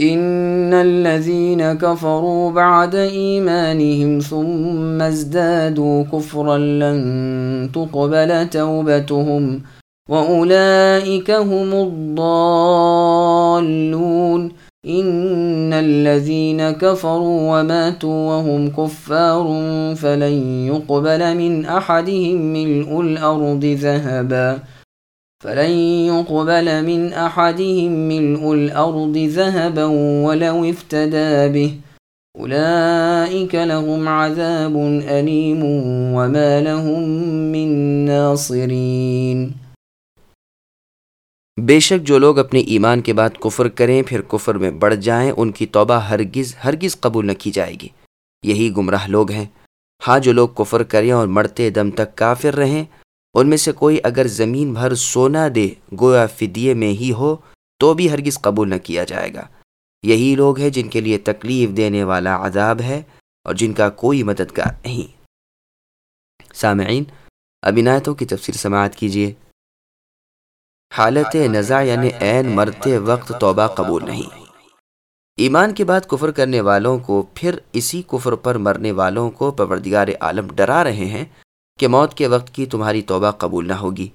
ان الذين كفروا بعد ايمانهم ثم ازدادوا كفرا لن تقبل توبتهم واولئك هم الضالون ان الذين كفروا وماتوا وهم كفار فلن يقبل من احدهم ملء الارض ذهبا فلن يقبل من أحدهم ملء الأرض ذهبا ولو افتدى به أولئك لهم عذاب أليم وما لهم من ناصرين بے شک جو لوگ اپنے ایمان کے بعد کفر کریں، پھر کفر میں بڑھ جائیں، ان کی توبہ ہرگز ہرگز قبول نہ کی جائے گی۔ یہی گمراہ لوگ ہیں۔ ہاں جو لوگ کفر کریں اور مرتے دم تک کافر رہیں ان میں سے کوئی اگر زمین بھر سونا دے، گویا فدیے میں ہی ہو، تو بھی ہرگز قبول نہ کیا جائے گا۔ یہی لوگ ہیں جن کے لیے تکلیف دینے والا عذاب ہے اور جن کا کوئی مددگار نہیں۔ سامعین، اب عنایتوں کی تفصیل سماعت کیجیے۔ حالت نزا یعنی عین مرتے وقت توبہ قبول نہیں۔ ایمان کے بعد کفر کرنے والوں کو، پھر اسی کفر پر مرنے والوں کو پروردگار عالم ڈرا رہے ہیں۔ کہ موت کے وقت کی تمہاری توبہ قبول نہ ہوگی۔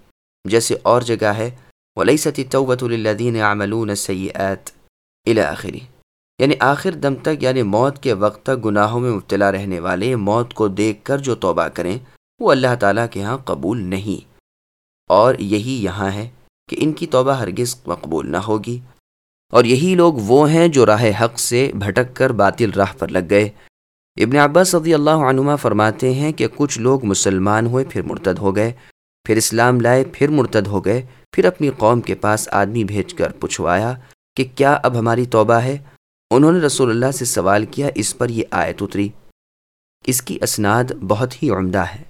جیسے اور جگہ ہے ولی ستی توبۃ الدین عملون سیات آخری یعنی آخر دم تک یعنی موت کے وقت تک گناہوں میں مبتلا رہنے والے موت کو دیکھ کر جو توبہ کریں، وہ اللہ تعالیٰ کے ہاں قبول نہیں۔ اور یہی یہاں ہے کہ ان کی توبہ ہرگز مقبول نہ ہوگی۔ اور یہی لوگ وہ ہیں جو راہ حق سے بھٹک کر باطل راہ پر لگ گئے۔ ابن عباس رضی اللہ عنما فرماتے ہیں کہ کچھ لوگ مسلمان ہوئے، پھر مرتد ہو گئے، پھر اسلام لائے، پھر مرتد ہو گئے، پھر اپنی قوم کے پاس آدمی بھیج کر پوچھوایا کہ کیا اب ہماری توبہ ہے؟ انہوں نے رسول اللہ سے سوال کیا، اس پر یہ آیت اتری۔ اس کی اسناد بہت ہی عمدہ ہے۔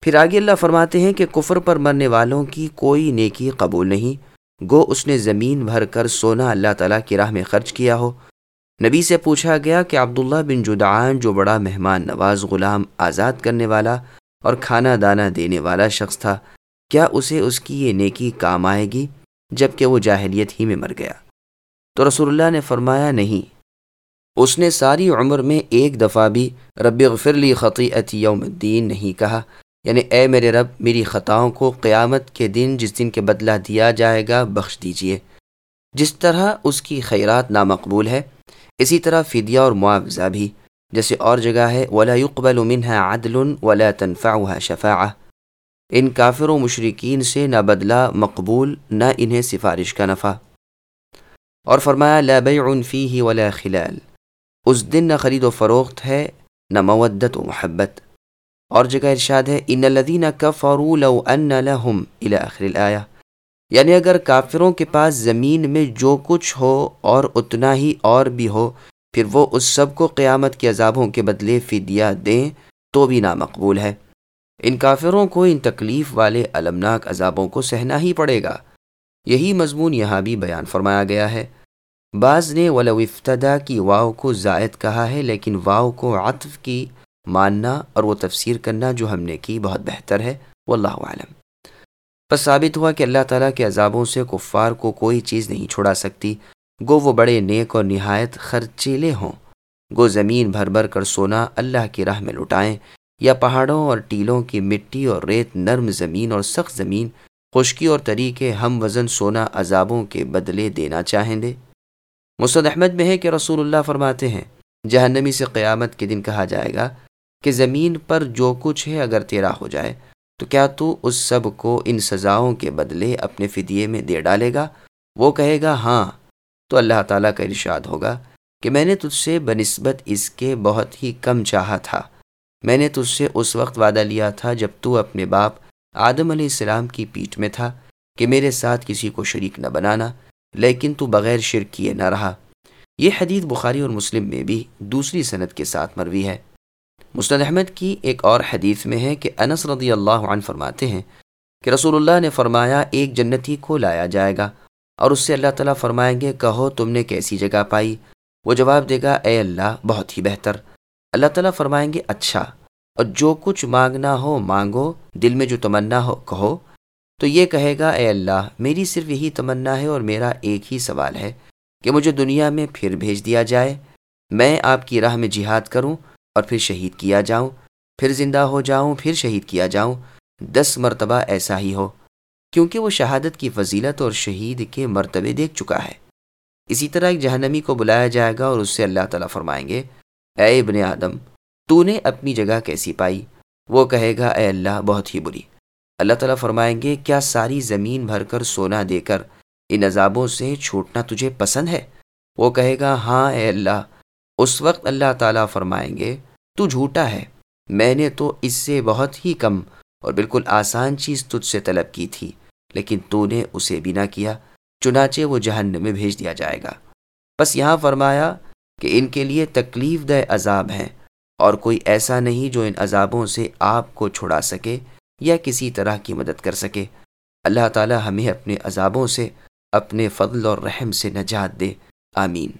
پھر آگے اللہ فرماتے ہیں کہ کفر پر مرنے والوں کی کوئی نیکی قبول نہیں۔ گو، اس نے زمین بھر کر سونا اللہ تعالیٰ کی راہ میں خرچ کیا ہو۔ نبی سے پوچھا گیا کہ عبداللہ بن جدعان جو بڑا مہمان نواز غلام آزاد کرنے والا اور کھانا دانا دینے والا شخص تھا، کیا اسے اس کی یہ نیکی کام آئے گی جبکہ وہ جاہلیت ہی میں مر گیا؟ تو رسول اللہ نے فرمایا، نہیں۔ اس نے ساری عمر میں ایک دفعہ بھی رب غفرلی خطیعت یوم الدین نہیں کہا۔ یعنی اے میرے رب، میری خطاؤں کو قیامت کے دن جس دن کے بدلہ دیا جائے گا، بخش دیجیے۔ جس طرح اس کی خیرات نامقبول ہے، اسی طرح فدیہ اور معاوضہ بھی۔ جیسے اور جگہ ہے، ولا يقبل منها عدل ولا تنفعها شفاعہ ان کافر و مشرقین سے نہ بدلہ مقبول، نہ انہیں سفارش کا نفع۔ اور فرمایا، لا بیع فیہ ولا خلال۔ اس دن نہ خرید و فروخت ہے، نہ مودت و محبت۔ اور جگہ ارشاد ہے، ان الذین کفروا لو ان لهم الى آخر الآیہ یعنی اگر کافروں کے پاس زمین میں جو کچھ ہو اور اتنا ہی اور بھی ہو، پھر وہ اس سب کو قیامت کے عذابوں کے بدلے فدیہ دیں تو بھی نامقبول ہے۔ ان کافروں کو ان تکلیف والے المناک عذابوں کو سہنا ہی پڑے گا۔ یہی مضمون یہاں بھی بیان فرمایا گیا ہے۔ بعض نے ولو افتدا کی واؤ کو زائد کہا ہے، لیکن واؤ کو عطف کی ماننا اور وہ تفسیر کرنا جو ہم نے کی بہت بہتر ہے۔ واللہ عالم بس ثابت ہوا کہ اللہ تعالیٰ کے عذابوں سے کفار کو کوئی چیز نہیں چھوڑا سکتی۔ گو وہ بڑے نیک اور نہایت خرچیلے ہوں۔ گو زمین بھر بھر کر سونا اللہ کی راہ میں لٹائیں۔ یا پہاڑوں اور ٹیلوں کی مٹی اور ریت نرم زمین اور سخت زمین، خشکی اور طریقے ہم وزن سونا عذابوں کے بدلے دینا چاہیں دے۔ مسد احمد میں ہے کہ رسول اللہ فرماتے ہیں، جہنمی سے قیامت کے دن کہا جائے گا کہ زمین پر جو کچھ ہے اگر تیرا ہو جائے تو کیا تو اس سب کو ان سزاؤں کے بدلے اپنے فدیے میں دے ڈالے گا؟ وہ کہے گا ہاں۔ تو اللہ تعالیٰ کا ارشاد ہوگا کہ میں نے تجھ سے بنسبت اس کے بہت ہی کم چاہا تھا۔ میں نے تجھ سے اس وقت وعدہ لیا تھا جب تو اپنے باپ آدم علیہ السلام کی پیٹھ میں تھا کہ میرے ساتھ کسی کو شریک نہ بنانا، لیکن تو بغیر شرک کیے نہ رہا۔ یہ حدیث بخاری اور مسلم میں بھی دوسری صنعت کے ساتھ مروی ہے۔ مسند احمد کی ایک اور حدیث میں ہے کہ انس رضی اللہ عنہ فرماتے ہیں کہ رسول اللہ نے فرمایا، ایک جنتی کو لایا جائے گا اور اس سے اللہ تعالیٰ فرمائیں گے، کہو تم نے کیسی جگہ پائی؟ وہ جواب دے گا، اے اللہ، بہت ہی بہتر۔ اللہ تعالیٰ فرمائیں گے اچھا اور جو کچھ مانگنا ہو مانگو، دل میں جو تمنا ہو، کہو۔ تو یہ کہے گا، اے اللہ، میری صرف یہی تمنا ہے اور میرا ایک ہی سوال ہے کہ مجھے دنیا میں پھر بھیج دیا جائے۔ میں آپ کی راہ میں جہاد کروں اور پھر شہید کیا جاؤں، پھر زندہ ہو جاؤں، پھر شہید کیا جاؤں۔ دس مرتبہ ایسا ہی ہو، کیونکہ وہ شہادت کی فضیلت اور شہید کے مرتبے دیکھ چکا ہے۔ اسی طرح ایک جہنمی کو بلایا جائے گا اور اس سے اللہ تعالیٰ فرمائیں گے، اے ابن آدم، تو نے اپنی جگہ کیسی پائی؟ وہ کہے گا، اے اللہ، بہت ہی بری۔ اللہ تعالیٰ فرمائیں گے، کیا ساری زمین بھر کر سونا دے کر ان عذابوں سے چھوٹنا تجھے پسند ہے؟ وہ کہے گا ہاں اے اللہ اس وقت اللہ تعالیٰ فرمائیں گے، تو جھوٹا ہے۔ میں نے تو اس سے بہت ہی کم اور بالکل آسان چیز تجھ سے طلب کی تھی، لیکن تو نے اسے بھی نہ کیا، چنانچہ وہ جہنم میں بھیج دیا جائے گا۔ بس یہاں فرمایا کہ ان کے لیے تکلیف دہ عذاب ہیں اور کوئی ایسا نہیں جو ان عذابوں سے آپ کو چھڑا سکے یا کسی طرح کی مدد کر سکے۔ اللہ تعالی ہمیں اپنے عذابوں سے اپنے فضل اور رحم سے نجات دے۔ آمین۔